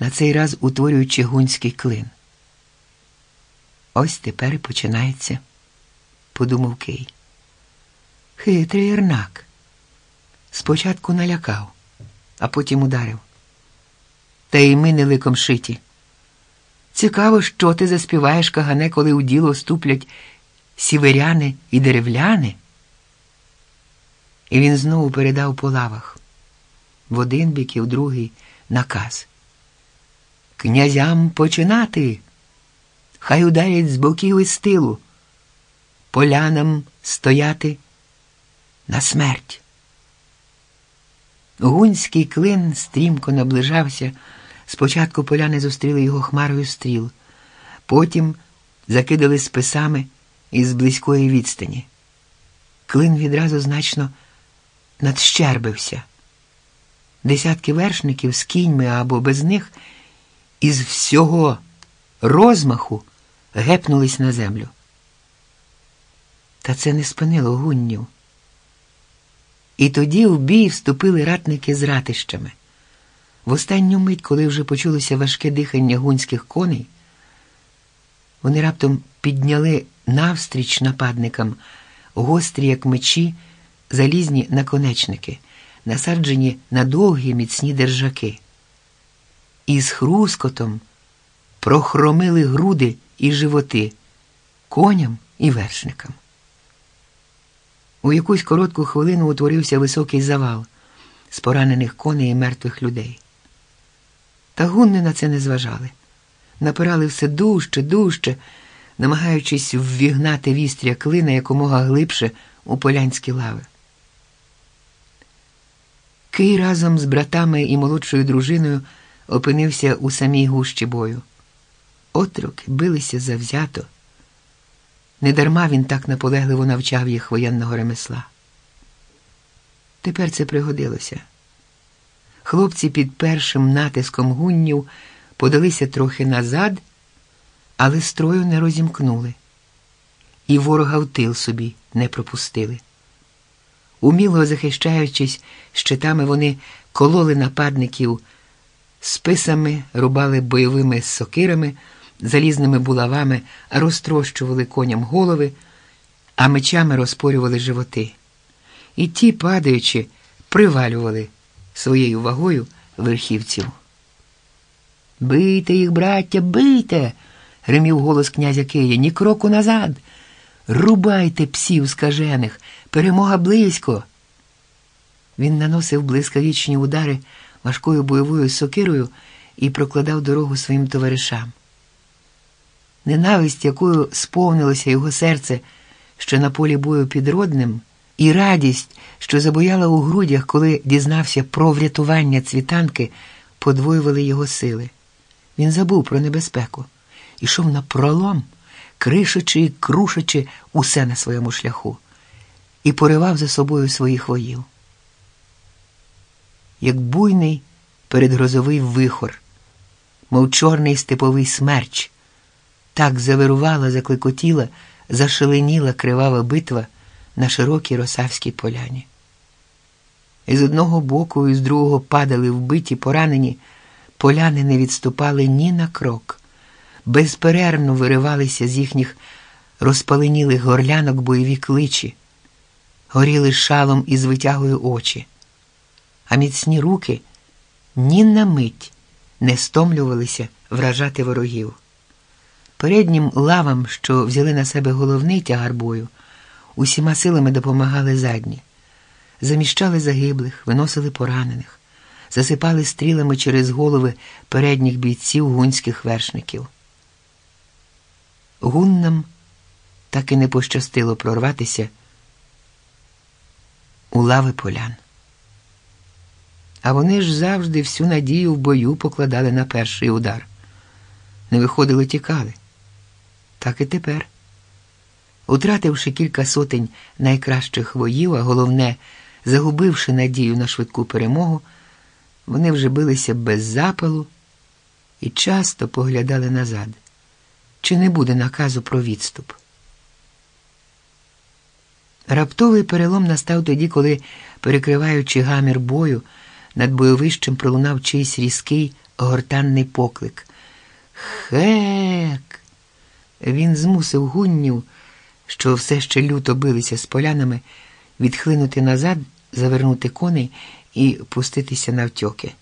на цей раз утворюючи гунський клин. Ось тепер і починається, подумав Кий. Хитрий Єрнак. Спочатку налякав, а потім ударив. Та й ми не ликом шиті. Цікаво, що ти заспіваєш кагане, коли у діло ступлять сіверяни і деревляни. І він знову передав по лавах в один бік і в другий наказ. Князям починати. Хай ударять з боків і з тилу, полянам стояти на смерть. Гунський клин стрімко наближався. Спочатку поляни зустріли його хмарою стріл, потім закидали списами із близької відстані. Клин відразу значно надщербився. Десятки вершників з кіньми або без них із всього розмаху гепнулись на землю. Та це не спинило гуннів. І тоді в бій вступили ратники з ратищами. В останню мить, коли вже почулося важке дихання гунських коней, вони раптом підняли навстріч нападникам гострі, як мечі, залізні наконечники, насаджені на довгі міцні держаки. І з хрускотом прохромили груди і животи коням і вершникам. У якусь коротку хвилину утворився високий завал з поранених коней і мертвих людей. Та гунни на це не зважали, напирали все дужче, дужче, намагаючись ввігнати вістря клина якомога глибше у полянські лави. Кий разом з братами і молодшою дружиною опинився у самій гущі бою. Отроки билися завзято. Недарма він так наполегливо навчав їх воєнного ремесла. Тепер це пригодилося. Хлопці під першим натиском гуннів подалися трохи назад, але строю не розімкнули, і ворога в тил собі не пропустили. Уміло захищаючись щитами, вони кололи нападників списами, рубали бойовими сокирами, залізними булавами, розтрощували коням голови, а мечами розпорювали животи. І ті, падаючи, привалювали своєю вагою верхівців. Бийте їх, браття, бийте. гримів голос князя Кия. Ні кроку назад. Рубайте псів скажених, перемога близько. Він наносив блискавічні удари важкою бойовою сокирою і прокладав дорогу своїм товаришам. Ненависть, якою сповнилося його серце ще на полі бою під Родним, і радість, що забояла у грудях, коли дізнався про врятування цвітанки, подвоювали його сили. Він забув про небезпеку, ішов на пролом, кришачи і крушачи усе на своєму шляху, і поривав за собою своїх воїв. Як буйний передгрозовий вихор, мов чорний степовий смерч, так завирувала, закликотіла, зашеленіла кривава битва на широкій росавській поляні. І з одного боку, і з другого падали вбиті, поранені, поляни не відступали ні на крок, безперервно виривалися з їхніх розпаленілих горлянок бойові кличі, горіли шалом і з витягою очі, а міцні руки ні на мить не стомлювалися вражати ворогів. Переднім лавам, що взяли на себе головний тягар бою, усіма силами допомагали задні, заміщали загиблих, виносили поранених, засипали стрілами через голови передніх бійців гунських вершників. Гуннам так і не пощастило прорватися у лави полян. А вони ж завжди всю надію в бою покладали на перший удар. Не виходили, тікали. Так і тепер. Утративши кілька сотень найкращих воїв, а головне, загубивши надію на швидку перемогу, вони вже билися без запалу і часто поглядали назад, чи не буде наказу про відступ. Раптовий перелом настав тоді, коли, перекриваючи гамір бою, над бойовищем пролунав чийсь різкий гортанний поклик. Хек. Він змусив гуннів, що все ще люто билися з полянами, відхлинути назад, завернути коней і пуститися навтьоки.